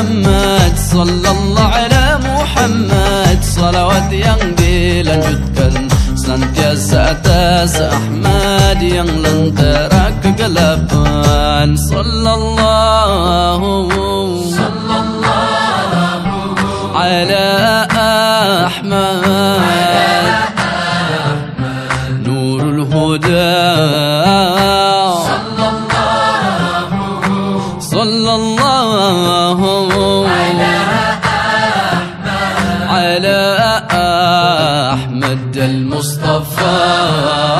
محمد صلى الله على محمد. صلوات ينبي لنجدكن سنتياس أتاس أحمد ينلن ترك قلبان صلى الله صلى الله على أحمد على أحمد نور الهدى على أحمد المصطفى.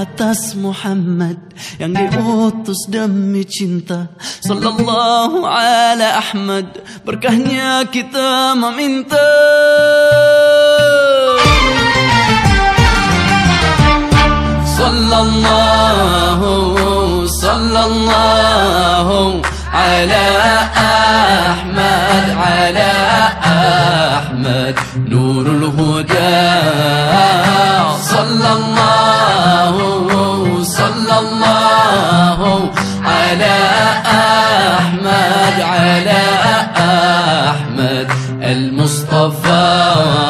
atas Muhammad yang diutus demi cinta. Sallallahu ala Ahmad berkahnya kita meminta. Sallallahu sallallahu ala أحمد على أحمد المصطفى